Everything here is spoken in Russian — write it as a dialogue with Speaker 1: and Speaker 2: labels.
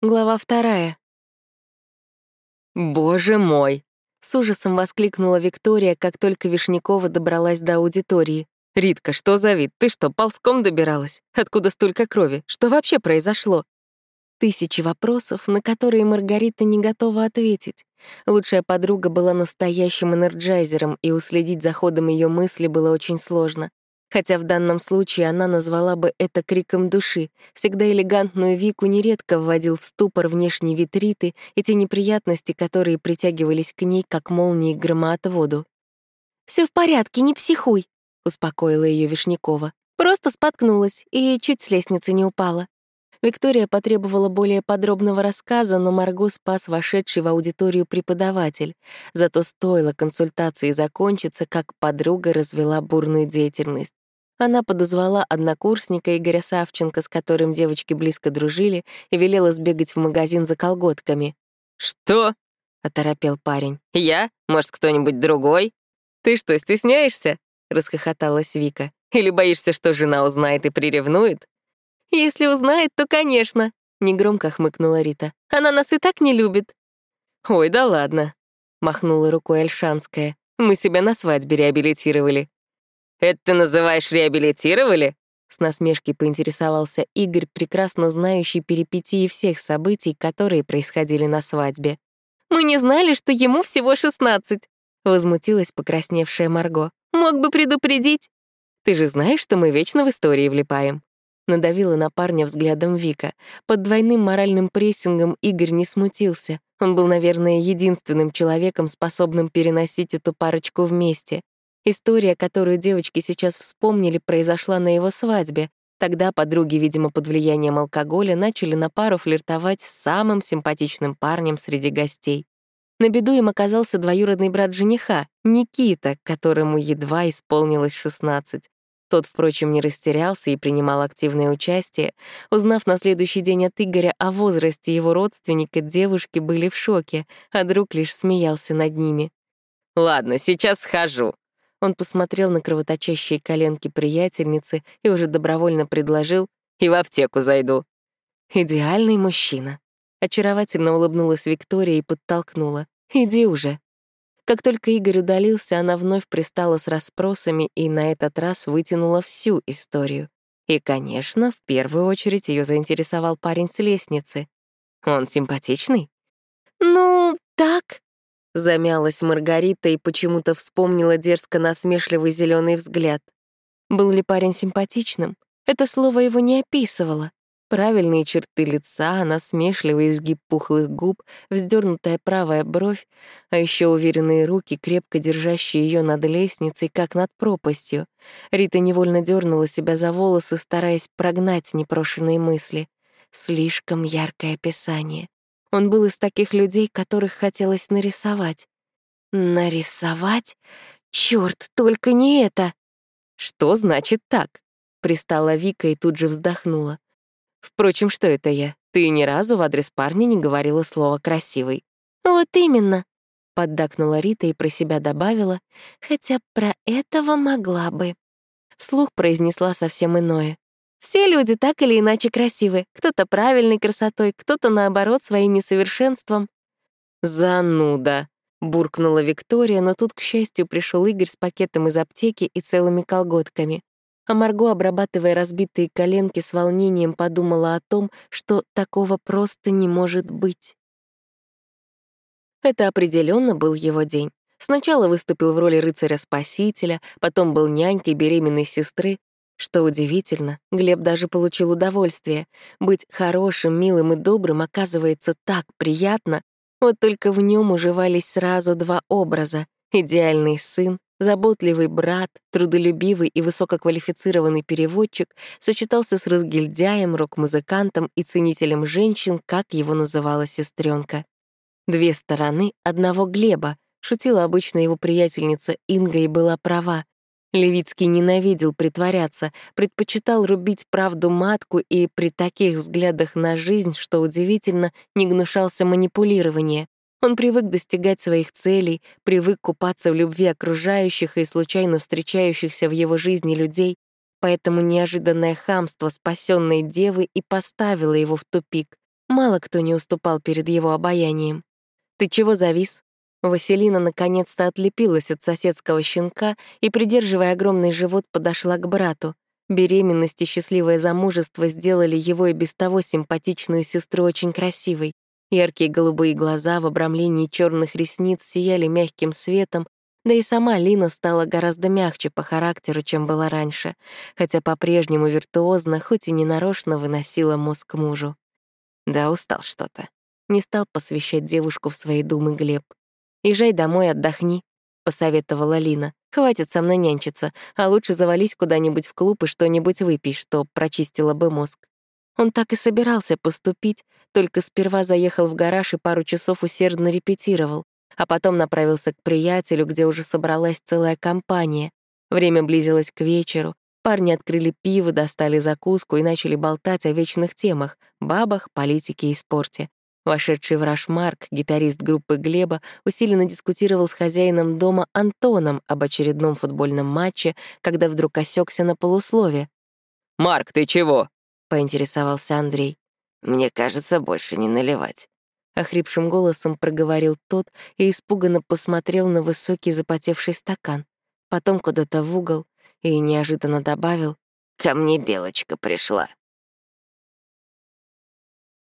Speaker 1: Глава вторая. «Боже мой!» — с ужасом воскликнула Виктория, как только Вишнякова добралась до аудитории. «Ритка, что за вид? Ты что, ползком добиралась? Откуда столько крови? Что вообще произошло?» Тысячи вопросов, на которые Маргарита не готова ответить. Лучшая подруга была настоящим энерджайзером, и уследить за ходом ее мысли было очень сложно хотя в данном случае она назвала бы это криком души. Всегда элегантную Вику нередко вводил в ступор внешний вид Риты и те неприятности, которые притягивались к ней, как молнии громоотводу. Все в порядке, не психуй», — успокоила ее Вишнякова. «Просто споткнулась и чуть с лестницы не упала». Виктория потребовала более подробного рассказа, но Марго спас вошедший в аудиторию преподаватель. Зато стоило консультации закончиться, как подруга развела бурную деятельность. Она подозвала однокурсника Игоря Савченко, с которым девочки близко дружили, и велела сбегать в магазин за колготками. «Что?» — оторопел парень. «Я? Может, кто-нибудь другой?» «Ты что, стесняешься?» — расхохоталась Вика. «Или боишься, что жена узнает и приревнует?» «Если узнает, то, конечно», — негромко хмыкнула Рита. «Она нас и так не любит». «Ой, да ладно», — махнула рукой Альшанская. «Мы себя на свадьбе реабилитировали. «Это ты называешь реабилитировали?» С насмешкой поинтересовался Игорь, прекрасно знающий перипетии всех событий, которые происходили на свадьбе. «Мы не знали, что ему всего шестнадцать», — возмутилась покрасневшая Марго. «Мог бы предупредить». «Ты же знаешь, что мы вечно в истории влипаем», Надавила на парня взглядом Вика. Под двойным моральным прессингом Игорь не смутился. Он был, наверное, единственным человеком, способным переносить эту парочку вместе. История, которую девочки сейчас вспомнили, произошла на его свадьбе. Тогда подруги, видимо, под влиянием алкоголя, начали на пару флиртовать с самым симпатичным парнем среди гостей. На беду им оказался двоюродный брат жениха, Никита, которому едва исполнилось 16. Тот, впрочем, не растерялся и принимал активное участие. Узнав на следующий день от Игоря о возрасте его родственника, девушки были в шоке, а друг лишь смеялся над ними. «Ладно, сейчас схожу», он посмотрел на кровоточащие коленки приятельницы и уже добровольно предложил «И в аптеку зайду». «Идеальный мужчина». Очаровательно улыбнулась Виктория и подтолкнула. «Иди уже». Как только Игорь удалился, она вновь пристала с расспросами и на этот раз вытянула всю историю. И, конечно, в первую очередь ее заинтересовал парень с лестницы. Он симпатичный? «Ну, так», Замялась Маргарита и почему-то вспомнила дерзко-насмешливый зеленый взгляд. Был ли парень симпатичным? Это слово его не описывало. Правильные черты лица, насмешливый изгиб пухлых губ, вздернутая правая бровь, а еще уверенные руки, крепко держащие ее над лестницей, как над пропастью. Рита невольно дернула себя за волосы, стараясь прогнать непрошенные мысли. Слишком яркое описание. Он был из таких людей, которых хотелось нарисовать. Нарисовать? Чёрт, только не это! Что значит так? Пристала Вика и тут же вздохнула. Впрочем, что это я? Ты ни разу в адрес парня не говорила слово «красивый». Вот именно, поддакнула Рита и про себя добавила, хотя про этого могла бы. Вслух произнесла совсем иное. Все люди так или иначе красивы. Кто-то правильной красотой, кто-то, наоборот, своим несовершенством. «Зануда», — буркнула Виктория, но тут, к счастью, пришел Игорь с пакетом из аптеки и целыми колготками. А Марго, обрабатывая разбитые коленки, с волнением подумала о том, что такого просто не может быть. Это определенно был его день. Сначала выступил в роли рыцаря-спасителя, потом был нянькой беременной сестры, что удивительно, Глеб даже получил удовольствие. Быть хорошим, милым и добрым оказывается так приятно, вот только в нем уживались сразу два образа — идеальный сын, заботливый брат, трудолюбивый и высококвалифицированный переводчик сочетался с разгильдяем, рок-музыкантом и ценителем женщин, как его называла сестренка. Две стороны одного Глеба, шутила обычно его приятельница Инга и была права. Левицкий ненавидел притворяться, предпочитал рубить правду матку и при таких взглядах на жизнь, что удивительно, не гнушался манипулирования. Он привык достигать своих целей, привык купаться в любви окружающих и случайно встречающихся в его жизни людей, поэтому неожиданное хамство спасенной девы и поставило его в тупик. Мало кто не уступал перед его обаянием. «Ты чего завис?» Василина наконец-то отлепилась от соседского щенка и, придерживая огромный живот, подошла к брату. Беременность и счастливое замужество сделали его и без того симпатичную сестру очень красивой. Яркие голубые глаза в обрамлении черных ресниц сияли мягким светом, да и сама Лина стала гораздо мягче по характеру, чем была раньше, хотя по-прежнему виртуозно, хоть и ненарочно выносила мозг мужу. Да, устал что-то. Не стал посвящать девушку в свои думы Глеб. «Езжай домой, отдохни», — посоветовала Лина. «Хватит со мной нянчиться, а лучше завались куда-нибудь в клуб и что-нибудь выпей, что прочистило бы мозг». Он так и собирался поступить, только сперва заехал в гараж и пару часов усердно репетировал, а потом направился к приятелю, где уже собралась целая компания. Время близилось к вечеру, Парни открыли пиво, достали закуску и начали болтать о вечных темах — бабах, политике и спорте. Вошедший враж Марк, гитарист группы Глеба, усиленно дискутировал с хозяином дома Антоном об очередном футбольном матче, когда вдруг осекся на полуслове.
Speaker 2: «Марк, ты чего?»
Speaker 1: — поинтересовался Андрей.
Speaker 3: «Мне кажется, больше не наливать».
Speaker 1: Охрипшим голосом проговорил тот и испуганно посмотрел на высокий запотевший стакан. Потом куда-то в угол, и неожиданно добавил
Speaker 3: «Ко мне Белочка пришла».